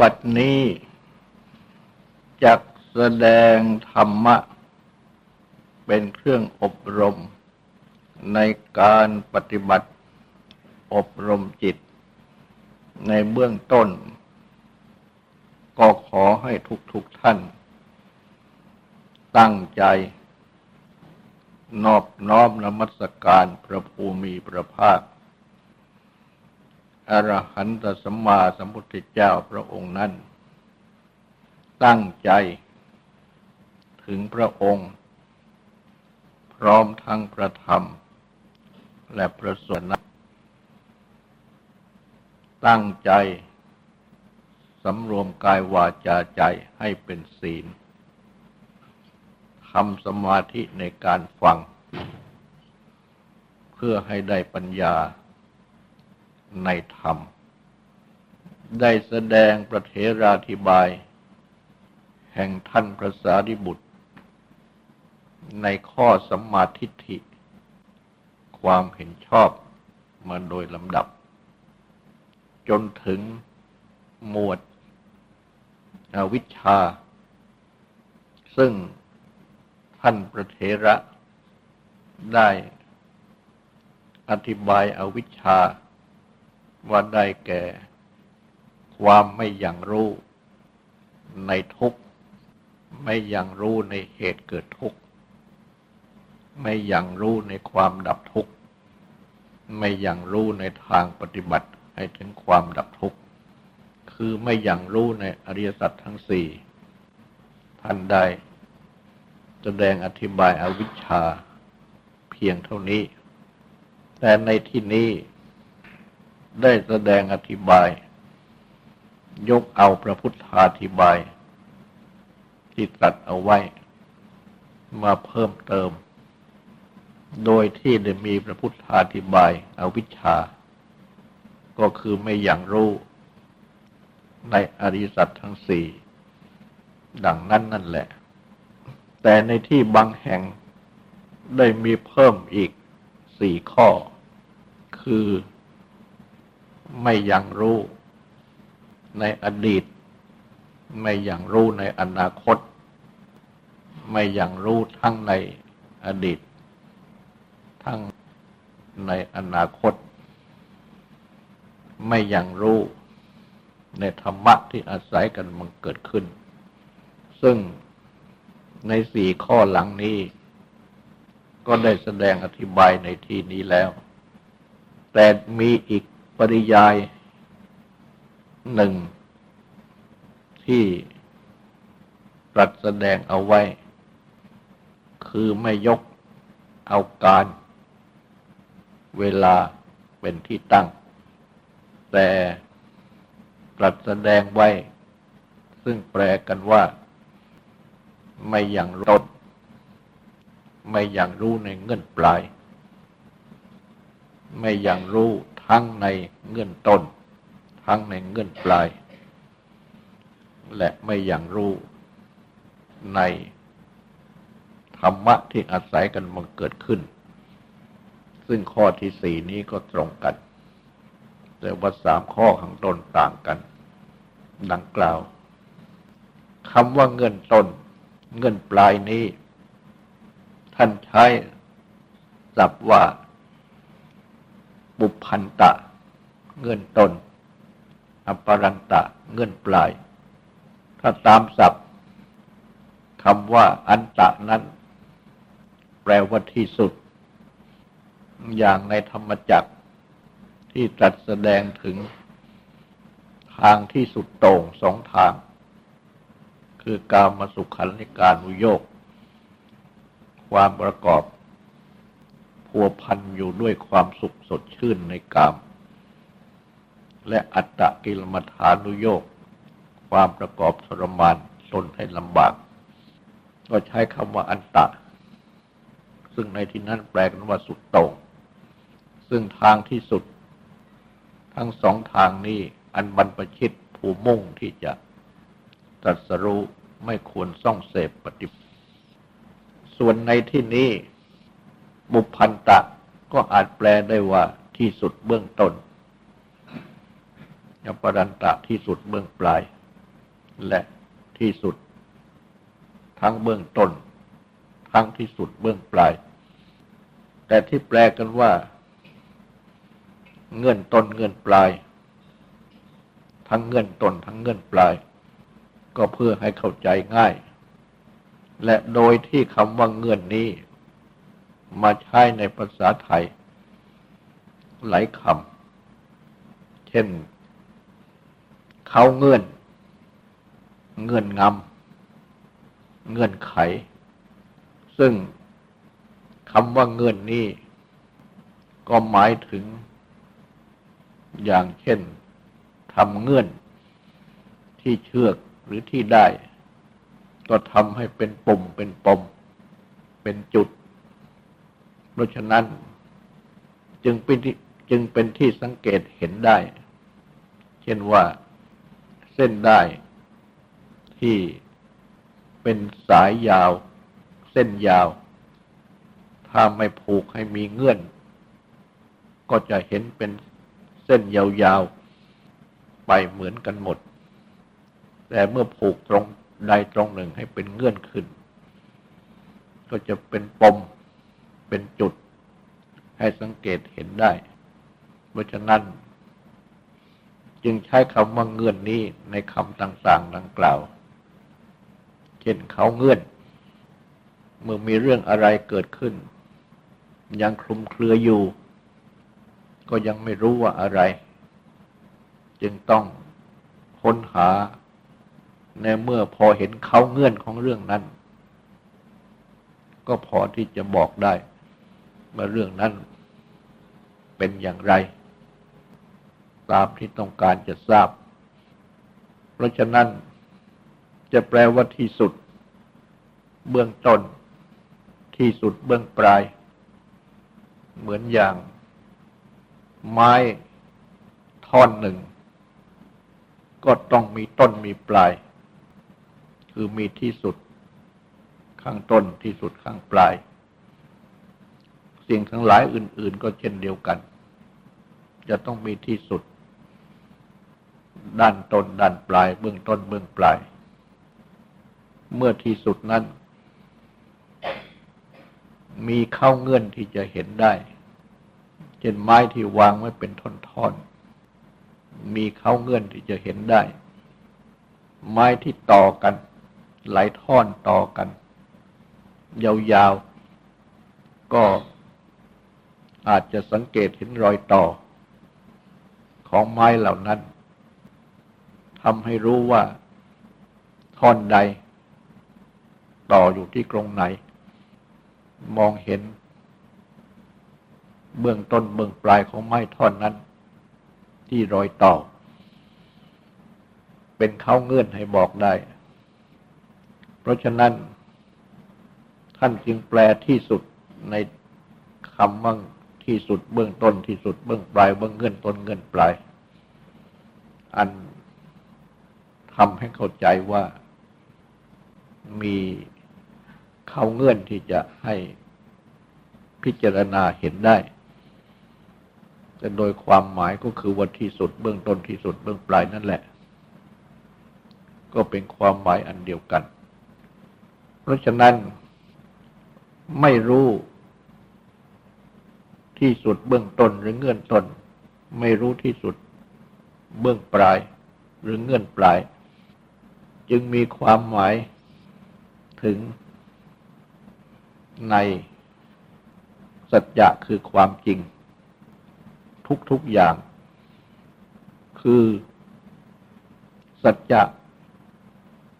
บัดนี้จักแสดงธรรมะ เป็นเครื่องอบรม ในการปฏิบัติอบรมจิต ในเบื้องต้น ก็ขอให้ทุกๆทท่าน ตั้งใจ นอบน้อมนมัสการพระภูมิพระภาค อรหันตสัมมาสัมพุทธเจ้าพระองค์นั้น ตั้งใจ ถึงพระองค์ พร้อมทั้งพระธรรม และพระสวนะตั้งใจสำรวมกายวาจาใจให้เป็นศีลทำสมาธิในการฟัง เพื่อให้ได้ปัญญา ในธรรม ได้แสดงประเทราธิบาย แห่งท่านพระสารีบุตร ในข้อสัมมาทิฏฐิ ความเห็นชอบมาโดยลำดับ จนถึงหมวดอวิชชา ซึ่งท่านพระเทระได้อธิบายอวิชชา ว่าได้แก่ ความไม่อย่างรู้ในทุกข์ ไม่อย่างรู้ในเหตุเกิดทุกข์ ไม่อย่างรู้ในความดับทุกข์ ไม่อย่างรู้ในทางปฏิบัติให้ถึงความดับทุกข์ คือไม่อย่างรู้ในอริยสัจทั้งสี่ท่านได้แสดงอธิบายอวิชชาเพียงเท่านี้ แต่ในที่นี้ ได้แสดงอธิบาย ยกเอาพระพุทธาธิบาย ที่ตรัสเอาไว้ มาเพิ่มเติม โดยที่ได้มีพระพุทธาธิบายอาวิชชา ก็คือไม่อย่างรู้ ในอริสัตทั้งสี่ดังนั้นนั่นแหละ แต่ในที่บางแห่งได้มีเพิ่มอีกสี่ข้อ คือ ไม่ยังรู้ในอดีต ไม่ยังรู้ในอนาคต ไม่ยังรู้ทั้งในอดีต ทั้งในอนาคต ไม่ยังรู้ในธรรมะที่อาศัยกันมันเกิดขึ้น ซึ่งในสี่ข้อหลังนี้ ก็ได้แสดงอธิบายในที่นี้แล้ว แต่มีอีก ปริยายหนึ่ง ที่ตรัสแสดงเอาไว้ คือไม่ยกเอาการ เวลาเป็นที่ตั้ง แต่ตรัสแสดงไว้ ซึ่งแปลกันว่า ไม่อย่างรดไม่อย่างรู้ในเงื่อนปลาย ไม่อย่างรู้ ทั้งในเงื่อนต้น ทั้งในเงื่อนปลาย และไม่อย่างรู้ในธรรมะที่อาศัยกันมันเกิดขึ้น ซึ่งข้อที่สี่นี้ก็ตรงกัน แต่ว่าสามข้อข้างต้นต่างกัน ดังกล่าวคำว่าเงินต้น เงินปลายนี้ ท่านใช้ศัพท์ว่า บุพันตะ เงื่อนตนอปรันตะ เงื่อนปลาย ถ้าตามศัพท์คำว่าอันตะนั้น แปลว่าที่สุด อย่างในธรรมจักรที่ตรัสแสดงถึงทางที่สุดโต่งสองทาง คือการมาสุขันในการุโยก ความประกอบ พัวพันอยู่ด้วยความสุขสดชื่นในกาม และอัตตะกิลมัฐานุโยก ความประกอบทรมานตนให้ลำบาก ก็ใช้คำว่าอันตะ ซึ่งในที่นั้นแปลกันว่าสุดโต่งซึ่งทางที่สุด ทั้งสองทางนี้อันบรรพชิตผู้มุ่งที่จะตรัสรู้ไม่ควรส่องเสพปฏิส่วนในที่นี้ บุพันตะ ก็อาจแปลได้ว่าที่สุดเบื้องต้นยปรันตะที่สุดเบื้องปลาย และที่สุด ทั้งเบื้องต้น ทั้งที่สุดเบื้องปลาย แต่ที่แปลกันว่า เงื่อนต้นเงื่อนปลาย ทั้งเงื่อนต้นทั้งเงื่อนปลาย ก็เพื่อให้เข้าใจง่าย และโดยที่คำว่าเงื่อนนี้ มาใช้ในภาษาไทย หลายคำ เช่น เขาเงื่อน เงื่อนงำ เงื่อนไข ซึ่งคำว่าเงื่อนนี้ก็หมายถึง อย่างเช่นทำเงื่อนที่เชือกหรือที่ได้ ก็ทำให้เป็นปุ่มเป็นปม เป็นจุด เพราะฉะนั้นจึงเป็นจึงเป็นที่สังเกตเห็นได้ เช่นว่าเส้นได้ที่เป็นสายยาว เส้นยาว ถ้าไม่ผูกให้มีเงื่อน ก็จะเห็นเป็นเส้นยาวๆ ไปเหมือนกันหมด แต่เมื่อผูกตรงใดตรงหนึ่งให้เป็นเงื่อนขึ้น ก็จะเป็นปม เป็นจุด ให้สังเกตเห็นได้ เพราะฉะนั้น จึงใช้คำว่าเงื่อนนี้ในคำต่างๆดังกล่าว เช่นเขาเงื่อน เมื่อมีเรื่องอะไรเกิดขึ้น ยังคลุมเครืออยู่ ก็ยังไม่รู้ว่าอะไร จึงต้องค้นหาในเมื่อพอเห็นเขาเงื่อนของเรื่องนั้น ก็พอที่จะบอกได้ ว่าเรื่องนั้นเป็นอย่างไร ตามที่ต้องการจะทราบ เพราะฉะนั้นจะแปลว่าที่สุด เบื้องต้น ที่สุดเบื้องปลาย เหมือนอย่าง ไม้ท่อนหนึ่ง ก็ต้องมีต้นมีปลาย คือมีที่สุด ข้างต้นที่สุดข้างปลาย สิ่งทั้งหลายอื่น ๆ ก็เช่นเดียวกัน จะต้องมีที่สุด ด้านต้นด้านปลาย เบื้องต้นเบื้องปลาย เมื่อที่สุดนั้น มีเข้าเงื่อนที่จะเห็นได้ เช่นไม้ที่วางไว้เป็นท่อน ๆ มีเข้าเงื่อนที่จะเห็นได้ ไม้ที่ต่อกัน หลายท่อนต่อกัน ยาวๆ ก็ อาจจะสังเกตเห็นรอยต่อ ของไม้เหล่านั้นทำให้รู้ว่าท่อนใด ต่ออยู่ที่กรงไหน มองเห็น เบื้องต้นเบื้องปลายของไม้ท่อนนั้น ที่รอยต่อ เป็นเขาเงื่อนให้บอกได้ เพราะฉะนั้น ท่านจึงแปลที่สุดในคำว่า ที่สุดเบื้องต้นที่สุดเบื้องปลายเบื้องเงื่อนต้นเงื่อนปลาย อันทำให้เข้าใจว่ามีเขาเงื่อนที่จะให้พิจารณาเห็นได้แต่โดยความหมายก็คือวันที่สุดเบื้องต้นที่สุดเบื้องปลายนั่นแหละ ก็เป็นความหมายอันเดียวกัน เพราะฉะนั้นไม่รู้ ที่สุดเบื้องต้นหรือเงื่อนต้น ไม่รู้ที่สุดเบื้องปลายหรือเงื่อนปลาย จึงมีความหมายถึงในสัจจะคือความจริง ทุกๆอย่าง คือสัจจะ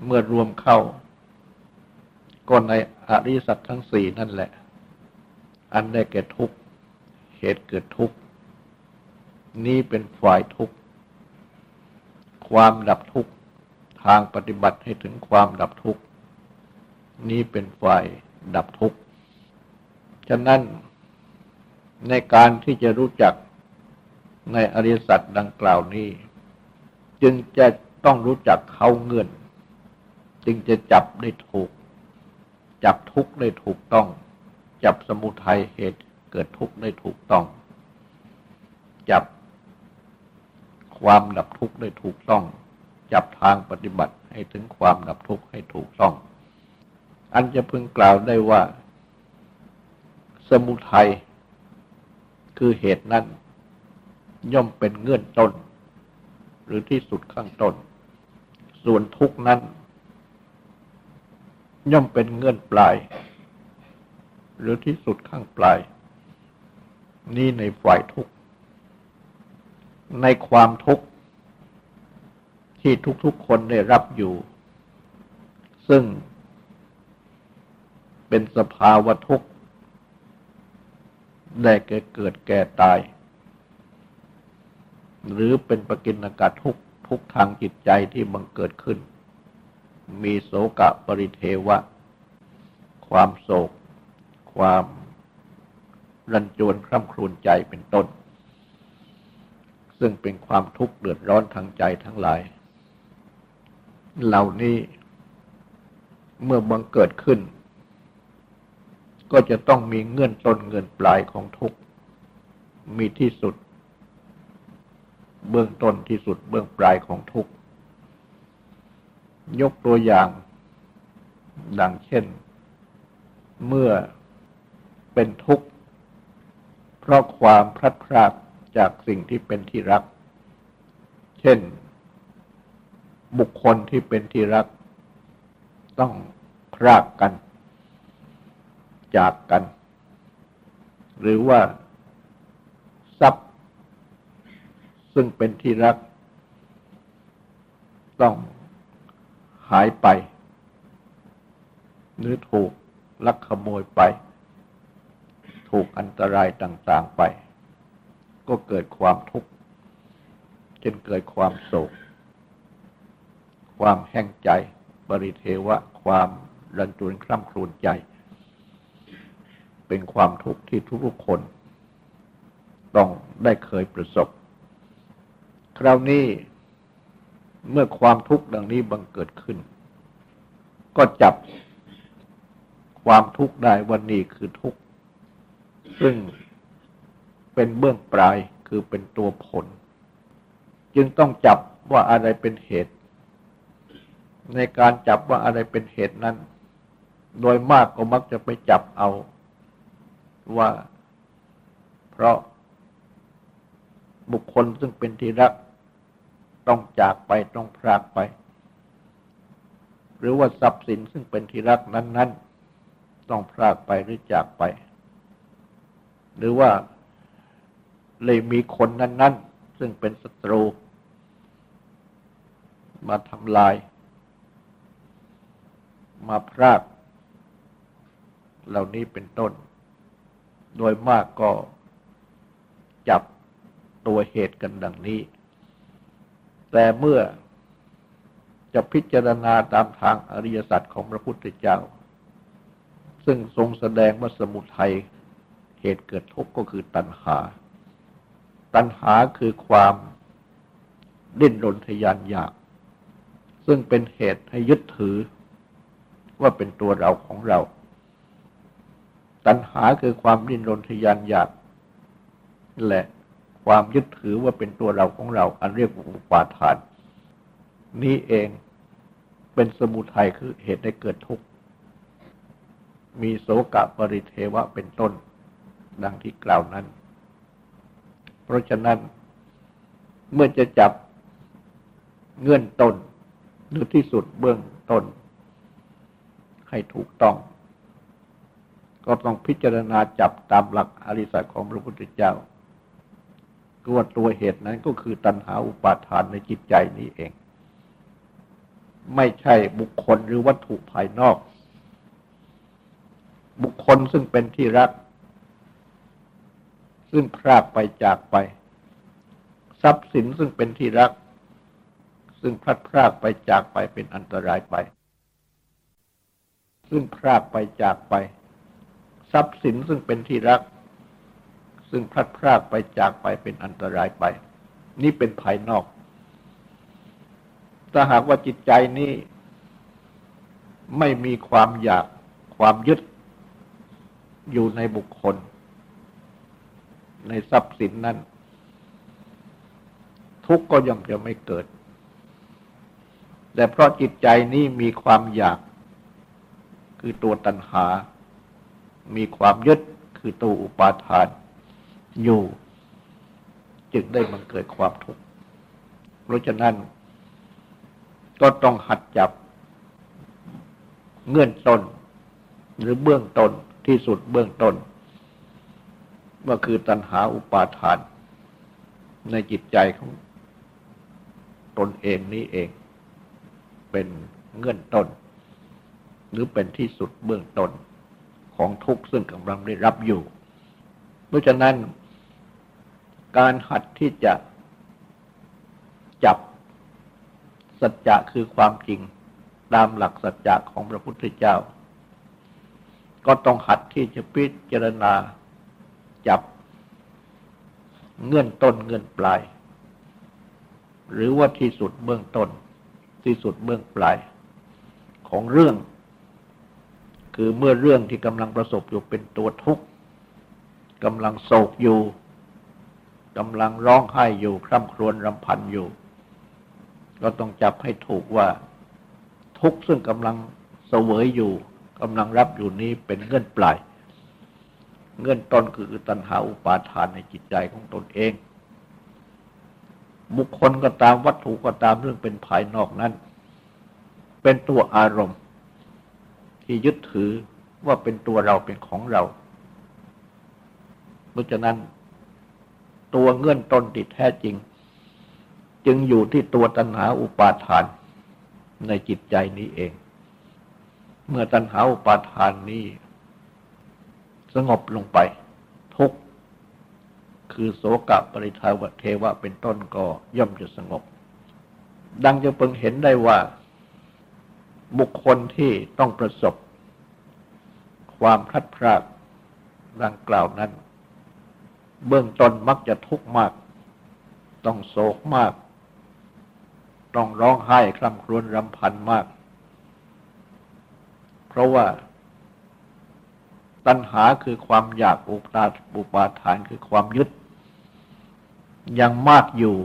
เมื่อรวมเข้า ก็ในอริสัจทั้งสี่นั่นแหละ อันได้แก่ทุกเห ตุเกิดทุกข์ นี้เป็นฝ่ายทุกข์ ความดับทุกข์ ทางปฏิบัติให้ถึงความดับทุกข์ นี้เป็นฝ่ายดับทุกข์ ฉะนั้นในการที่จะรู้จักในอริยสัจดังกล่าวนี้ จึงจะต้องรู้จักเขาเงื่อน จึงจะจับได้ถูก จับทุกข์ได้ถูกต้อง จับสมุทัยเหตุ เกิดทุกข์ได้ถูกต้อง จับความดับทุกข์ได้ถูกต้อง จับทางปฏิบัติให้ถึงความดับทุกข์ให้ถูกต้อง อันจะพึงกล่าวได้ว่า สมุทัยคือเหตุนั้น ย่อมเป็นเงื่อนต้น หรือที่สุดข้างต้น ส่วนทุกนั้น ย่อมเป็นเงื่อนปลาย หรือที่สุดข้างปลาย นี่ในฝ่ายทุกข์ ในความทุกข์ที่ทุกๆคนได้รับอยู่ ซึ่งเป็นสภาวะทุกข์ได้แก่เกิดแก่ตาย หรือเป็นปกินกาทุกทุกทางจิตใจที่บังเกิดขึ้น มีโศกะปริเทวะ ความโศก ความ รันจวนคร่ำครวญใจเป็นต้น ซึ่งเป็นความทุกข์เดือดร้อนทางใจทั้งหลาย เหล่านี้เมื่อบังเกิดขึ้น ก็จะต้องมีเงื่อนต้นเงื่อนปลายของทุกข์มีที่สุด เบื้องต้นที่สุดเบื้องปลายของทุกข์ยกตัวอย่าง ดังเช่น เมื่อเป็นทุกข์ เพราะความพลัดพรากจากสิ่งที่เป็นที่รัก เช่น บุคคลที่เป็นที่รัก ต้องพรากกัน จากกัน หรือว่า ทรัพย์ ซึ่งเป็นที่รัก ต้องหายไป หรือถูกลักขโมยไป ถูกอันตรายต่างๆไป ก็เกิดความทุกข์จนเกิดความโศก ความแห้งใจ บริเทวะ ความรันจวนคร่ำครวญใจ เป็นความทุกข์ที่ทุกๆคน ต้องได้เคยประสบ คราวนี้เมื่อความทุกข์ดังนี้บังเกิดขึ้น ก็จับความทุกข์ได้วันนี้คือทุกข์ ซึ่งเป็นเบื้องปลายคือเป็นตัวผล จึงต้องจับว่าอะไรเป็นเหตุ ในการจับว่าอะไรเป็นเหตุนั้น โดยมากก็มักจะไปจับเอาว่า เพราะบุคคลซึ่งเป็นที่รักต้องจากไปต้องพรากไป หรือว่าทรัพย์สินซึ่งเป็นที่รักนั้น ๆ ต้องพรากไปหรือจากไป หรือว่าเลยมีคนนั้น ๆ ซึ่งเป็นศัตรู มาทำลาย มาพราก เหล่านี้เป็นต้น โดยมากก็จับตัวเหตุกันดังนี้ แต่เมื่อจะพิจารณาตามทางอริยสัจของพระพุทธเจ้า ซึ่งทรงแสดงว่าสมุทัย เหตุเกิดทุกข์ก็คือตัณหา ตัณหาคือความดิ้นรนทยานอยาก ซึ่งเป็นเหตุให้ยึดถือ ว่าเป็นตัวเราของเรา ตัณหาคือความดิ้นรนทยานอยากและความยึดถือว่าเป็นตัวเราของเรา อันเรียกว่าอุปาทาน นี้เองเป็นสมุทัยคือเหตุให้เกิดทุกข์ มีโสกะปริเทวะเป็นต้น ดังที่กล่าวนั้น เพราะฉะนั้น เมื่อจะจับเงื่อนต้นหรือที่สุดเบื้องต้นให้ถูกต้อง ก็ต้องพิจารณาจับตามหลักอริสัตของพระพุทธเจ้าก็ว่าตัวเหตุนั้นก็คือตัณหาอุปาทานในจิตใจนี้เอง ไม่ใช่บุคคลหรือวัตถุภายนอก บุคคลซึ่งเป็นที่รัก ซึ่งพรากไปจากไป ทรัพย์สินซึ่งเป็นที่รัก ซึ่งพลัดพรากไปจากไปเป็นอันตรายไป ซึ่งพรากไปจากไป ทรัพย์สินซึ่งเป็นที่รัก ซึ่งพลัดพรากไปจากไปเป็นอันตรายไป นี่เป็นภายนอกถ้าหากว่าจิตใจนี้ไม่มีความอยากความยึดอยู่ในบุคคล ในทรัพย์สินนั้น ทุกข์ก็ย่อมจะไม่เกิด แต่เพราะจิตใจนี้มีความอยาก คือตัวตัณหา มีความยึดคือตัวอุปาทานอยู่ จึงได้มันเกิดความทุกข์เพราะฉะนั้นก็ต้องหัดจับเงื่อนต้น หรือเบื้องต้นที่สุดเบื้องต้น ว่าคือตัณหาอุปาทาน ในจิตใจของตนเองนี้เอง เป็นเงื่อนต้น หรือเป็นที่สุดเบื้องต้นของทุกข์ซึ่งกำลังได้รับอยู่ เพราะฉะนั้นการหัดที่จะจับสัจจะคือความจริงตามหลักสัจจะของพระพุทธเจ้า ก็ต้องหัดที่จะพิจารณา จับ เงื่อนต้นเงื่อนปลาย หรือว่าที่สุดเบื้องต้น ที่สุดเบื้องปลาย ของเรื่อง คือเมื่อเรื่องที่กำลังประสบอยู่เป็นตัวทุกข์กำลังโศกอยู่กำลังร้องไห้อยู่คร่ำครวญรำพันอยู่ ก็ต้องจับให้ถูกว่า ทุกข์ซึ่งกำลังเสวยอยู่กำลังรับอยู่นี้เป็นเงื่อนปลาย เงื่อนต้นคือตัณหาอุปาทานในจิตใจของตนเอง บุคคลก็ตามวัตถุก็ตามเรื่องเป็นภายนอกนั้น เป็นตัวอารมณ์ ที่ยึดถือว่าเป็นตัวเราเป็นของเรา เพราะฉะนั้น ตัวเงื่อนต้นที่แท้จริง จึงอยู่ที่ตัวตัณหาอุปาทานในจิตใจนี้เอง เมื่อตัณหาอุปาทานนี้ สงบลงไป ทุกคือโสกะปริทาวเทวะเป็นต้นก็ย่อมจะสงบ ดังจะเพิ่งเห็นได้ว่า บุคคลที่ต้องประสบ ความพลัดพรากดังกล่าวนั้น เบื้องต้นมักจะทุกข์มาก ต้องโศกมาก ต้องร้องไห้คร่ำครวญรำพันมาก เพราะว่า ตัณหาคือความอยากอุปาอุปาทานคือความยึด ยังมากอยู่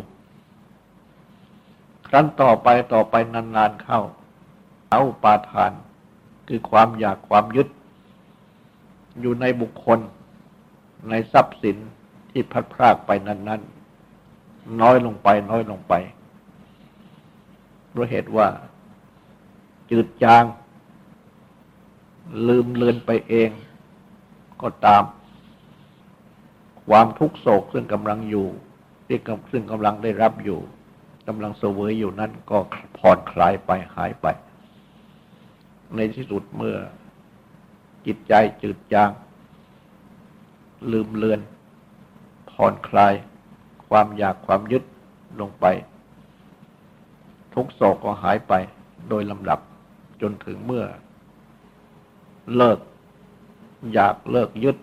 ครั้นต่อไปต่อไปนานๆเข้าเอาอุปาทาน คือความอยากความยึด อยู่ในบุคคล ในทรัพย์สินที่พัดพรากไปนั้นๆ น้อยลงไปน้อยลงไปเพราะเหตุว่า จืดจาง ลืมเลือนไปเอง ก็ตาม ความทุกโศกซึ่งกำลังอยู่ที่ซึ่งกำลังได้รับอยู่กำลังเสวยอยู่นั้นก็ผ่อนคลายไปหายไป ในที่สุดเมื่อจิตใจจืดจาง ลืมเลือน ผ่อนคลาย ความอยากความยึดลงไป ทุกโศกก็หายไปโดยลำดับจนถึงเมื่อเลิก อยากเลิกยึด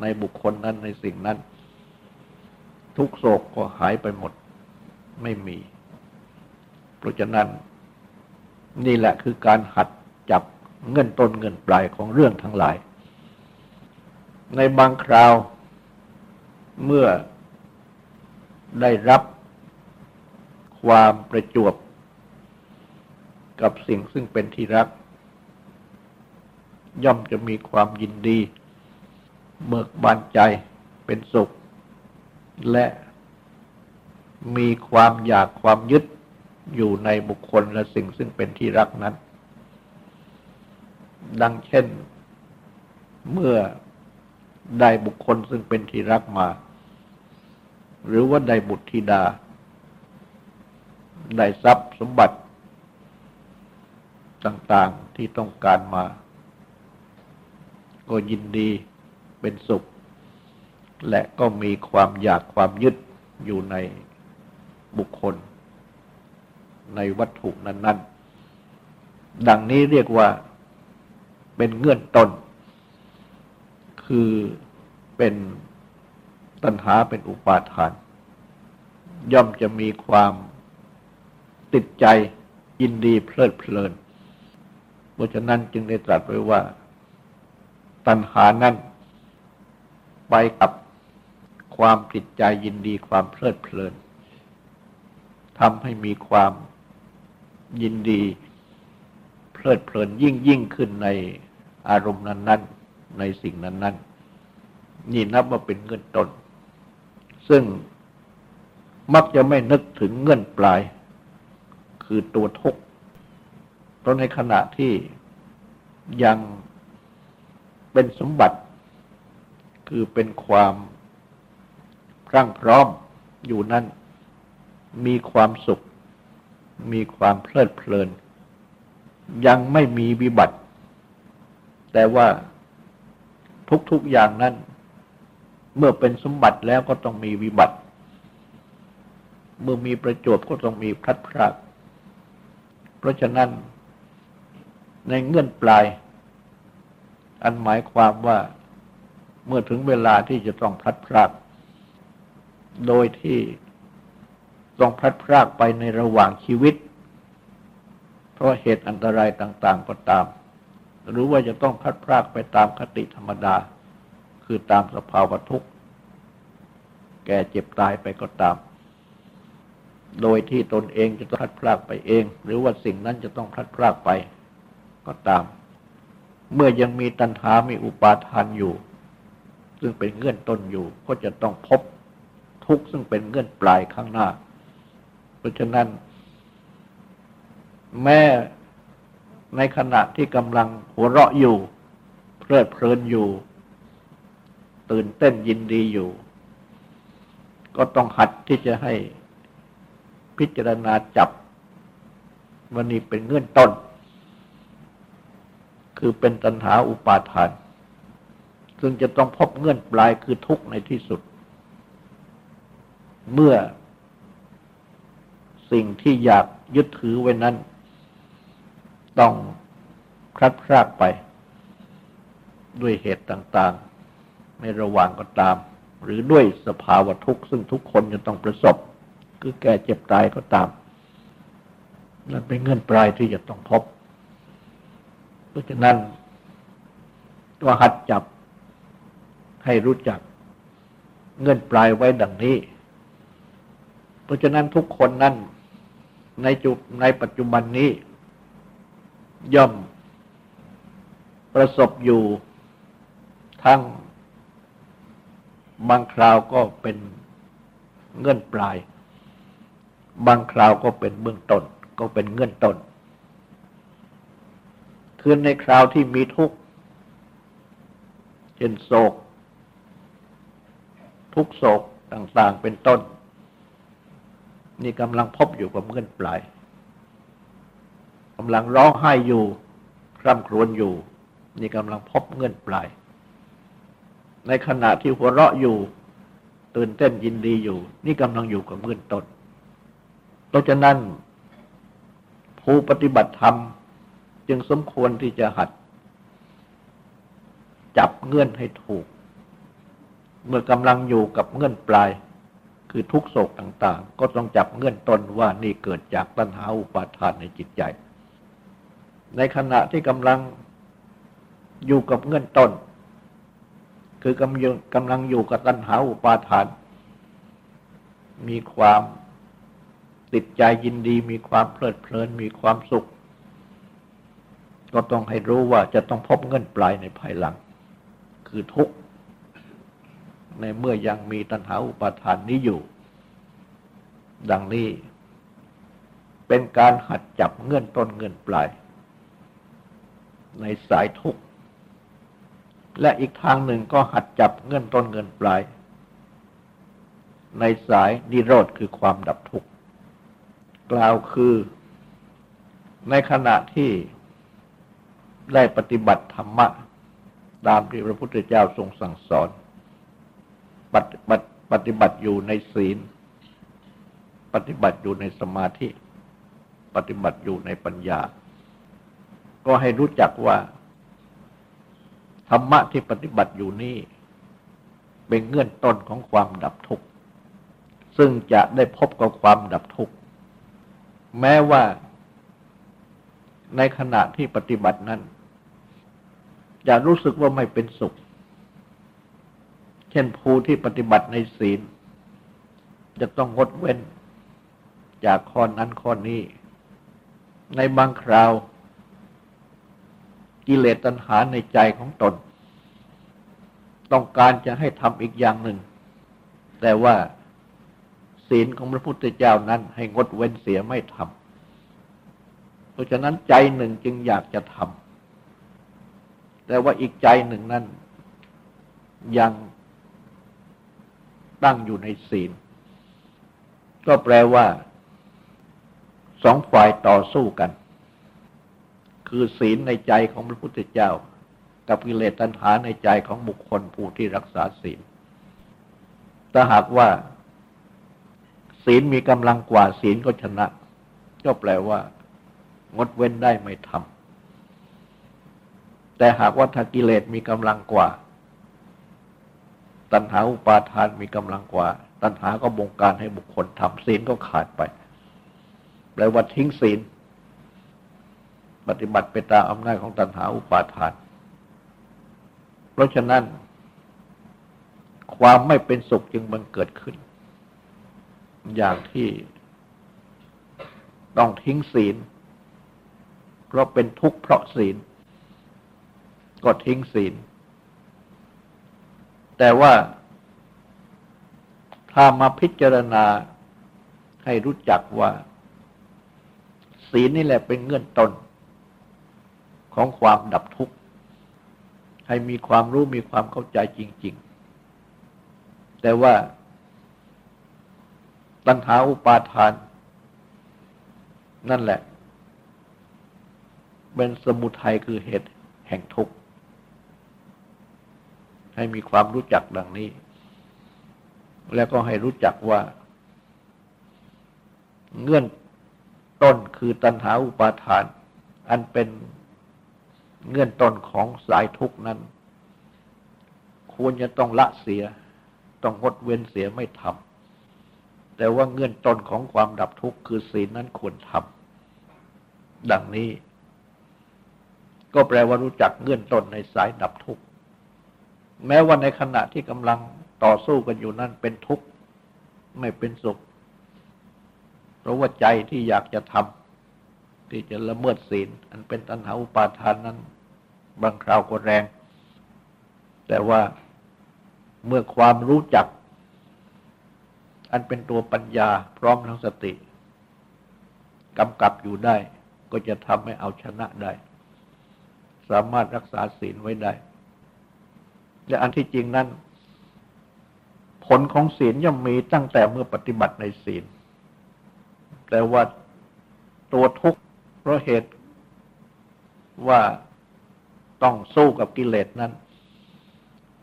ในบุคคลนั้นในสิ่งนั้น ทุกโศกก็หายไปหมดไม่มี เพราะฉะนั้นนี่แหละคือการหัดจับเงินต้นเงินปลายของเรื่องทั้งหลาย ในบางคราวเมื่อได้รับความประจวบกับสิ่งซึ่งเป็นที่รัก ย่อมจะมีความยินดี เบิกบานใจเป็นสุข และมีความอยากความยึดอยู่ในบุคคลและสิ่งซึ่งเป็นที่รักนั้น ดังเช่น เมื่อได้บุคคลซึ่งเป็นที่รักมา หรือว่าได้บุตรธิดา ได้ทรัพย์สมบัติต่างๆที่ต้องการมา ก็ยินดีเป็นสุข และก็มีความอยากความยึดอยู่ในบุคคล ในวัตถุนั้น ๆ ดังนี้เรียกว่าเป็นเงื่อนต้น คือเป็นตัณหาเป็นอุปาทาน ย่อมจะมีความติดใจยินดีเพลิดเพลิน เพราะฉะนั้นจึงได้ตรัสไว้ว่า ตัณหานั้นไปกับความติดใจยินดีความเพลิดเพลินทำให้มีความยินดี เพลิดเพลินยิ่งยิ่งขึ้นในอารมณ์นั้น ๆ ในสิ่งนั้น ๆ นี่นับว่าเป็นเงื่อนต้น ซึ่งมักจะไม่นึกถึงเงื่อนปลาย คือตัวทุกข์เพราะในขณะที่ยัง เป็นสมบัติ คือเป็นความรั่งพร้อมอยู่นั้นมีความสุข มีความเพลิดเพลิน ยังไม่มีวิบัติ แต่ว่าทุกๆอย่างนั้น เมื่อเป็นสมบัติแล้วก็ต้องมีวิบัติ เมื่อมีประจวบก็ต้องมีพลัดพราก เพราะฉะนั้นในเงื่อนปลาย อันหมายความว่าเมื่อถึงเวลาที่จะต้องพลัดพราก โดยที่ต้องพลัดพรากไปในระหว่างชีวิต เพราะเหตุอันตรายต่าง ๆก็ตาม หรือว่าจะต้องพลัดพรากไปตามคติธรรมดา คือตามสภาวะทุกข์ แก่เจ็บตายไปก็ตาม โดยที่ตนเองจะต้องพลัดพรากไปเอง หรือว่าสิ่งนั้นจะต้องพลัดพรากไปก็ตาม เมื่อยังมีตัณหา มีอุปาทานอยู่ ซึ่งเป็นเงื่อนต้นอยู่ ก็จะต้องพบทุกข์ซึ่งเป็นเงื่อนปลายข้างหน้า เพราะฉะนั้น แม้ในขณะที่กำลังหัวเราะอยู่ เพลิดเพลินอยู่ ตื่นเต้นยินดีอยู่ ก็ต้องหัดที่จะให้พิจารณาจับวันนี้เป็นเงื่อนต้น คือเป็นตัณหาอุปาทาน ซึ่งจะต้องพบเงื่อนปลายคือทุกข์ในที่สุด เมื่อสิ่งที่อยากยึดถือไว้นั้น ต้องคลัดพรากไป ด้วยเหตุต่างๆในระหว่างก็ตาม หรือด้วยสภาวะทุกข์ ซึ่งทุกคนจะต้องประสบ คือแก่เจ็บตายก็ตาม นั่นเป็นเงื่อนปลายที่จะต้องพบ ราะฉะนั้นตัวหัดจับให้รู้จักเงื่อนปลายไว้ดังนี้ เพราะฉะนั้นทุกคนนั้นในจุในปัจจุบันนี้ ย่อมประสบอยู่ทั้งบางคราวก็เป็นเงื่อนปลาย บางคราวก็เป็นเบื้องต้นก็เป็นเงื่อนต้น คือในคราวที่มีทุกข์เช่นโศก ทุกโศกต่างๆเป็นต้น นี่กำลังพบอยู่กับเงื่อนปลายกำลังร้องไห้อยู่ คร่ำครวญอยู่ นี่กำลังพบเงื่อนปลาย ในขณะที่หัวเราะอยู่ตื่นเต้นยินดีอยู่ นี่กำลังอยู่กับเงื่อนต้นเพราะฉะนั้นผู้ปฏิบัติธรรม จึงสมควรที่จะหัด จับเงื่อนให้ถูก เมื่อกำลังอยู่กับเงื่อนปลาย คือทุกโศกต่างๆ ก็ต้องจับเงื่อนต้นว่านี่เกิดจากตัณหาอุปาทานในจิตใจ ในขณะที่กำลังอยู่กับเงื่อนต้น คือกำลังกำลังอยู่กับตัณหาอุปาทาน มีความติดใจยินดี มีความเพลิดเพลิน มีความสุข ก็ต้องให้รู้ว่าจะต้องพบเงื่อนปลายในภายหลัง คือทุกข์ ในเมื่อยังมีตัณหาอุปาทานนี้อยู่ ดังนี้ เป็นการหัดจับเงื่อนต้นเงื่อนปลาย ในสายทุกข์ และอีกทางหนึ่งก็หัดจับเงื่อนต้นเงื่อนปลาย ในสายนิโรธคือความดับทุกข์ กล่าวคือ ในขณะที่ ได้ปฏิบัติธรรมะ ตามที่พระพุทธเจ้าทรงสั่งสอน ปฏิบัติปฏิบัติอยู่ในศีล ปฏิบัติอยู่ในสมาธิ ปฏิบัติอยู่ในปัญญา ก็ให้รู้จักว่าธรรมะที่ปฏิบัติอยู่นี้เป็นเงื่อนต้นของความดับทุกข์ ซึ่งจะได้พบกับความดับทุกข์ แม้ว่าในขณะที่ปฏิบัตินั้น จะรู้สึกว่าไม่เป็นสุข เช่นผู้ที่ปฏิบัติในศีล จะต้องงดเว้น จากข้อนั้นข้อนี้ ในบางคราว กิเลสตัณหาในใจของตน ต้องการจะให้ทำอีกอย่างหนึ่ง แต่ว่าศีลของพระพุทธเจ้านั้น ให้งดเว้นเสียไม่ทำเพราะฉะนั้นใจหนึ่งจึงอยากจะทำ แต่ว่าอีกใจหนึ่งนั้น ยังตั้งอยู่ในศีล ก็แปลว่าสองฝ่ายต่อสู้กัน คือศีลในใจของพระพุทธเจ้า กับกิเลสตัณหาในใจของบุคคลผู้ที่รักษาศีลถ้าหากว่าศีลมีกำลังกว่าศีลก็ชนะ ก็แปลว่างดเว้นได้ไม่ทำ แต่หากว่าถ้ากิเลสมีกำลังกว่า ตัณหาอุปาทานมีกำลังกว่า ตัณหาก็บงการให้บุคคลทำศีลก็ขาดไปแปลว่าทิ้งศีล ปฏิบัติไปตามอำนาจของตัณหาอุปาทาน เพราะฉะนั้น ความไม่เป็นสุขจึงบังเกิดขึ้น อย่างที่ต้องทิ้งศีล เพราะเป็นทุกข์เพราะศีล ก็ทิ้งศีล แต่ว่าถ้ามาพิจารณาให้รู้จักว่า ศีลนี่แหละเป็นเงื่อนต้นของความดับทุกข์ ให้มีความรู้มีความเข้าใจจริง ๆ แต่ว่าตัณหาอุปาทาน นั่นแหละ เป็นสมุทัยคือเหตุแห่งทุกข์ ให้มีความรู้จักดังนี้ แล้วก็ให้รู้จักว่า เงื่อนต้นคือตัณหาอุปาทาน อันเป็นเงื่อนต้นของสายทุกนั้น ควรจะต้องละเสีย ต้องงดเว้นเสียไม่ทำแต่ว่าเงื่อนต้นของความดับทุกข์คือศีลนั้นควรทำดังนี้ ก็แปลว่ารู้จักเงื่อนต้นในสายดับทุกข์ แม้ว่าในขณะที่กำลังต่อสู้กันอยู่นั้นเป็นทุกข์ไม่เป็นสุข เพราะว่าใจที่อยากจะทำที่จะละเมิดศีล อันเป็นตัณหาอุปาทานนั้น บางคราวก็แรง แต่ว่าเมื่อความรู้จัก อันเป็นตัวปัญญาพร้อมทั้งสติกำกับอยู่ได้ ก็จะทำให้เอาชนะได้ สามารถรักษาศีลไว้ได้ และอันที่จริงนั้น ผลของศีลย่อมมีตั้งแต่เมื่อปฏิบัติในศีล แต่ว่าตัวทุกข์เพราะเหตุว่าต้องสู้กับกิเลสนั้น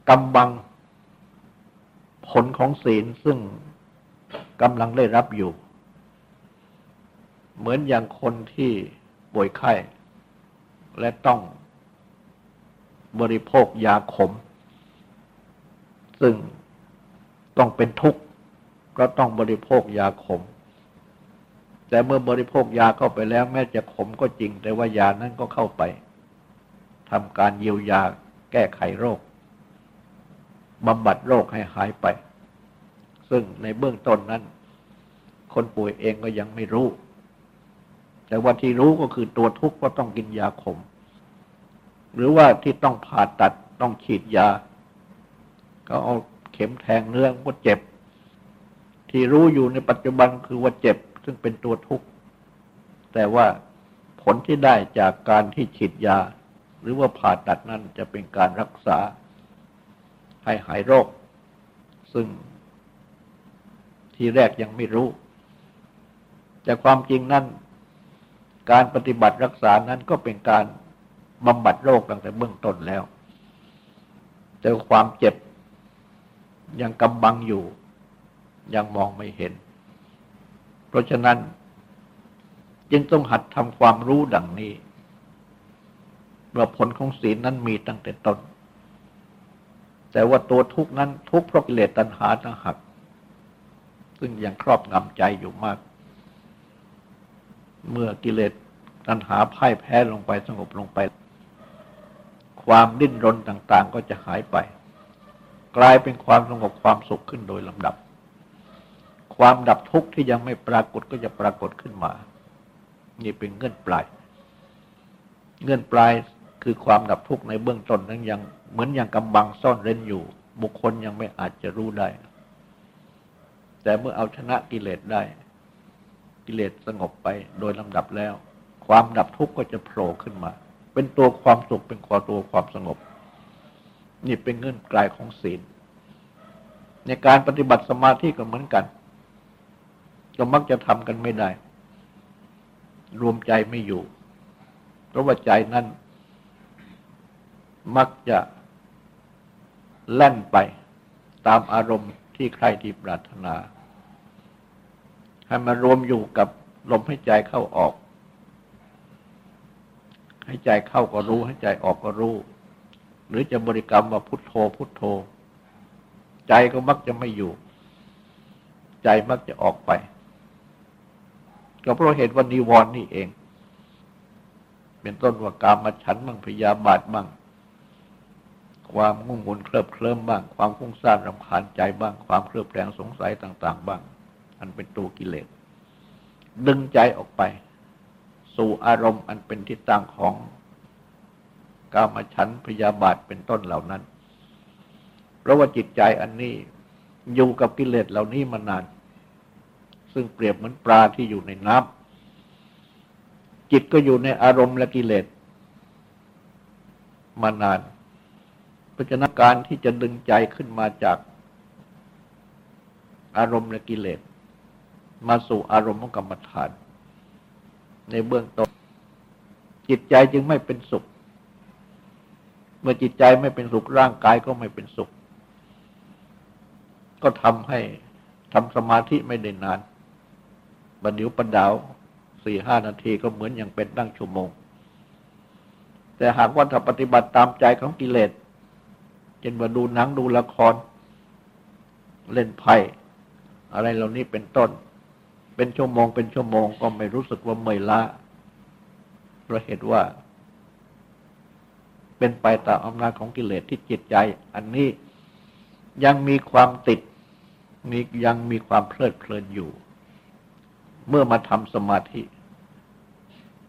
กำบังผลของศีลซึ่งกำลังได้รับอยู่ เหมือนอย่างคนที่ป่วยไข้ และต้องบริโภคยาขม ซึ่งต้องเป็นทุกข์ก็ต้องบริโภคยาขม แต่เมื่อบริโภคยาเข้าไปแล้วแม้จะขมก็จริง แต่ว่ายานั้นก็เข้าไปทำการเยียวยาแก้ไขโรคบำบัดโรคให้หายไป ซึ่งในเบื้องต้นนั้น คนป่วยเองก็ยังไม่รู้ แต่ว่าที่รู้ก็คือตัวทุกข์ก็ต้องกินยาขม หรือว่าที่ต้องผ่าตัดต้องฉีดยา ก็เอาเข็มแทงเนื้อก็เจ็บ ที่รู้อยู่ในปัจจุบันคือว่าเจ็บ ซึ่งเป็นตัวทุกข์ แต่ว่าผลที่ได้จากการที่ฉีดยา หรือว่าผ่าตัดนั้นจะเป็นการรักษาให้หายโรค ซึ่งที่แรกยังไม่รู้ แต่ความจริงนั้น การปฏิบัติรักษานั้นก็เป็นการบำบัดโรคตั้งแต่เบื้องต้นแล้ว แต่ความเจ็บ ยังกำบังอยู่ ยังมองไม่เห็น เพราะฉะนั้น จึงต้องหัดทำความรู้ดังนี้ว่าผลของศีลนั้นมีตั้งแต่ต้น แต่ว่าตัวทุกนั้นทุกเพราะกิเลสตัณหาตั้งหักซึ่งยังครอบงำใจอยู่มาก เมื่อกิเลสตัณหาพ่ายแพ้ลงไปสงบลงไป ความดิ้นรนต่าง ๆ ก็จะหายไป กลายเป็นความสงบความสุขขึ้นโดยลำดับ ความดับทุกข์ที่ยังไม่ปรากฏก็จะปรากฏขึ้นมา นี่เป็นเงื่อนปลาย เงื่อนปลายคือความดับทุกข์ในเบื้องต้นนั้นยังเหมือนอย่างกำบังซ่อนเร้นอยู่ บุคคลยังไม่อาจจะรู้ได้ แต่เมื่อเอาชนะกิเลสได้ กิเลสสงบไปโดยลำดับแล้ว ความดับทุกข์ก็จะโผล่ขึ้นมา เป็นตัวความสุขเป็นคอตัวความสงบ นี่เป็นเงื่อนไกลของศีล ในการปฏิบัติสมาธิก็เหมือนกันก็มักจะทำกันไม่ได้ รวมใจไม่อยู่ เพราะว่าใจนั้น มักจะแล่นไปตามอารมณ์ที่ใครที่ปรารถนา ให้มารวมอยู่กับลมให้ใจเข้าออก ให้ใจเข้าก็รู้ ให้ใจออกก็รู้ หรือจะบริกรรมว่าพุทโธ พุทโธ ใจก็มักจะไม่อยู่ ใจมักจะออกไป ก็เพราะเหตุว่านิวรณ์นี่เอง เป็นต้นว่ากามมาฉันบ้างพยาบาทบ้างความงุ่งงุนเคลิบเคลิ้มบ้าง ความฟุ้งซ่านรำคาญใจบ้าง ความเครือบแคลงสงสัยต่าง ๆ บ้าง อันเป็นตัวกิเลส ดึงใจออกไป สู่อารมณ์อันเป็นที่ตั้งของ กามฉันพยาบาทเป็นต้นเหล่านั้น เพราะว่าจิตใจอันนี้อยู่กับกิเลสเหล่านี้มานาน ซึ่งเปรียบเหมือนปลาที่อยู่ในน้ำจิตก็อยู่ในอารมณ์และกิเลสมานาน เพราะฉะนั้นการที่จะดึงใจขึ้นมาจากอารมณ์และกิเลส มาสู่อารมณ์ของกรรมฐาน ในเบื้องต้นจิตใจจึงไม่เป็นสุข เมื่อจิตใจไม่เป็นสุขร่างกายก็ไม่เป็นสุข ก็ทำให้ทำสมาธิไม่ได้นานบันเดียวปันดาวสี่ห้านาทีก็เหมือนอย่างเป็นตั้งชั่วโมง แต่หากว่าถ้าปฏิบัติตามใจของกิเลสเช่นว่าดูหนังดูละคร เล่นไพ่อะไรเหล่านี้เป็นต้น เป็นชั่วโมงเป็นชั่วโมงก็ไม่รู้สึกว่าเมื่อยล้าเพราะเหตุว่า เป็นไปตามอำนาจของกิเลสที่จิตใจ อันนี้ยังมีความติดมียังมีความเพลิดเพลินอยู่ เมื่อมาทำสมาธิ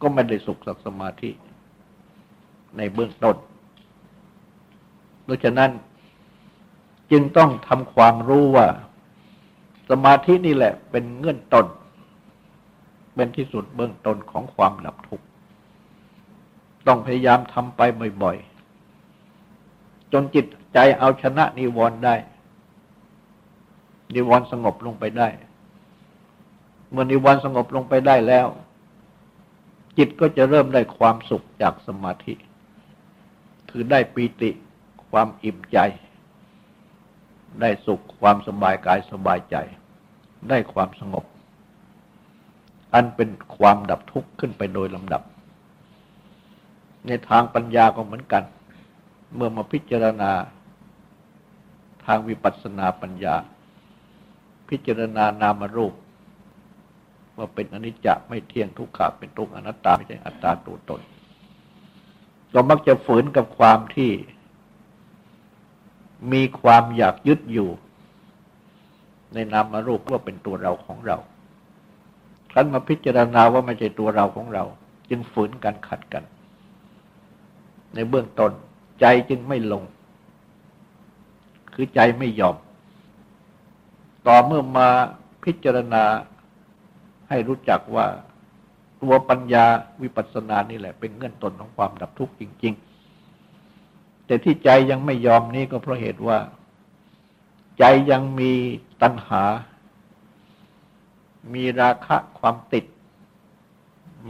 ก็ไม่ได้สุขสักสมาธิ ในเบื้องต้นดังฉะนั้นจึงต้องทำความรู้ว่า สมาธินี่แหละเป็นเงื่อนต้นเป็นที่สุดเบื้องต้นของความดับทุกข์ ต้องพยายามทำไปบ่อยๆ จนจิตใจเอาชนะนิวรณ์ได้ นิวรณ์สงบลงไปได้ เมื่อนิวรณ์สงบลงไปได้แล้ว จิตก็จะเริ่มได้ความสุขจากสมาธิ คือได้ปีติความอิ่มใจ ได้สุขความสบายกายสบายใจ ได้ความสงบ อันเป็นความดับทุกข์ขึ้นไปโดยลำดับ ในทางปัญญาก็เหมือนกัน เมื่อมาพิจารณาทางวิปัสสนาปัญญา พิจารณานามรูป ว่าเป็นอนิจจะไม่เที่ยงทุกขะเป็นทุกอนัตตาไม่ใช่อัตตาตัวตนก็มักจะฝืนกับความที่ มีความอยากยึดอยู่ ในนามรูปว่าเป็นตัวเราของเราครั้นมาพิจารณาว่าไม่ใช่ตัวเราของเรา จึงฝืนกันขัดกัน ในเบื้องต้นใจจึงไม่ลง คือใจไม่ยอม ต่อเมื่อมาพิจารณาให้รู้จักว่าตัวปัญญาวิปัสสนานี่แหละ เป็นเงื่อนต้นของความดับทุกข์จริง ๆ แต่ที่ใจยังไม่ยอมนี่ก็เพราะเหตุว่า ใจยังมีตัณหา มีราคะความติด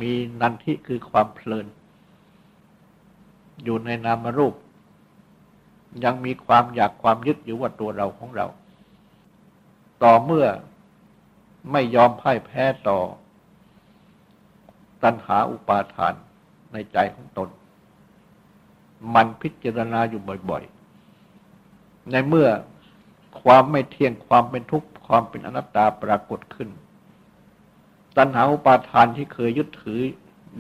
มีนันทิคือความเพลิน อยู่ในนามรูป ยังมีความอยากความยึดอยู่ว่าตัวเราของเรา ต่อเมื่อไม่ยอมพ่ายแพ้ต่อ ตัณหาอุปาทานในใจของตน มันพิจารณาอยู่บ่อย ๆ ในเมื่อความไม่เที่ยงความเป็นทุกข์ความเป็นอนัตตาปรากฏขึ้น ตัณหาอุปาทานที่เคยยึดถือ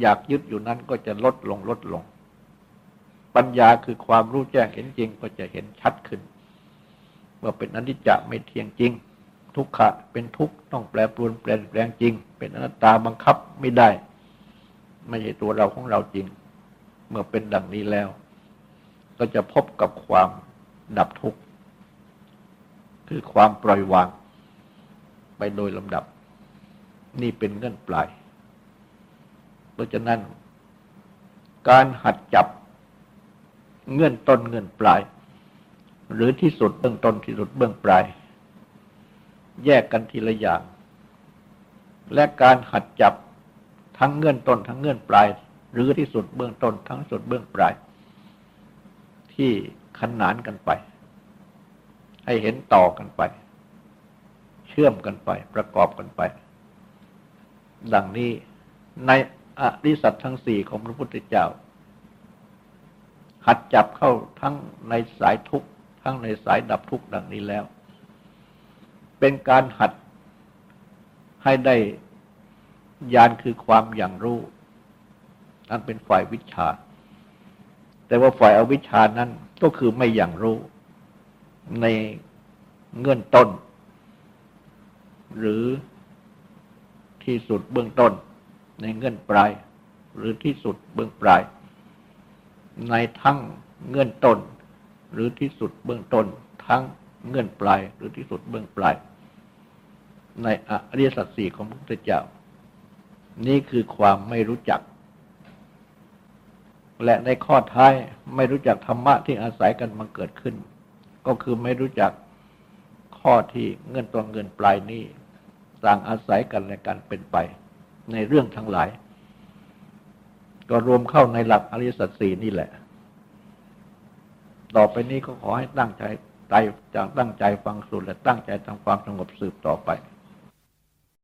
อยากยึดอยู่นั้นก็จะลดลงลดลง ปัญญาคือความรู้แจ้งเห็นจริงก็จะเห็นชัดขึ้นว่าเป็นอนิจจะไม่เที่ยงจริง ทุกขะเป็นทุกข์ต้องแปรปรวนเปลี่ยนแปลงจริง เป็นอนัตตาบังคับไม่ได้ ไม่ใช่ตัวเราของเราจริง เมื่อเป็นดังนี้แล้ว ก็จะพบกับความดับทุกข์คือความปล่อยวาง ไปโดยลำดับ นี่เป็นเงื่อนปลายเพราะฉะนั้น การหัดจับ เงื่อนต้นเงื่อนปลาย หรือที่สุดเบื้องต้นที่สุดเบื้องปลาย แยกกันทีละอย่าง และการหัดจับทั้งเงื่อนต้นทั้งเงื่อนปลาย หรือที่สุดเบื้องต้นทั้งสุดเบื้องปลาย ที่ขนานกันไป ให้เห็นต่อกันไป เชื่อมกันไป ประกอบกันไป ดังนี้ในอริสัตทั้งสี่ของพระพุทธเจ้า หัดจับเข้าทั้งในสายทุกข์ทั้งในสายดับทุกข์ดังนี้แล้ว เป็นการหัดให้ได้ญาณคือความอย่างรู้นั่นเป็นฝ่ายวิชา แต่ว่าฝ่ายอวิชานั้นก็คือไม่อย่างรู้ในเงื่อนต้น หรือที่สุดเบื้องต้น ในเงื่อนปลาย หรือที่สุดเบื้องปลาย ในทั้งเงื่อนต้น หรือที่สุดเบื้องต้น ทั้งเงื่อนปลายหรือที่สุดเบื้องปลาย ในอริยสัจสี่ของพระพุทธเจ้า นี่คือความไม่รู้จัก และในข้อท้ายไม่รู้จักธรรมะที่อาศัยกันมาเกิดขึ้น ก็คือไม่รู้จักข้อที่เงินตัวเงินปลายนี้ต่างอาศัยกันในการเป็นไป ในเรื่องทั้งหลาย ก็รวมเข้าในหลักอริยสัจสี่นี่แหละ ต่อไปนี้ก็ขอให้ตั้งใจใจจากตั้งใจฟังสุดและตั้งใจทำความสงบสืบต่อไป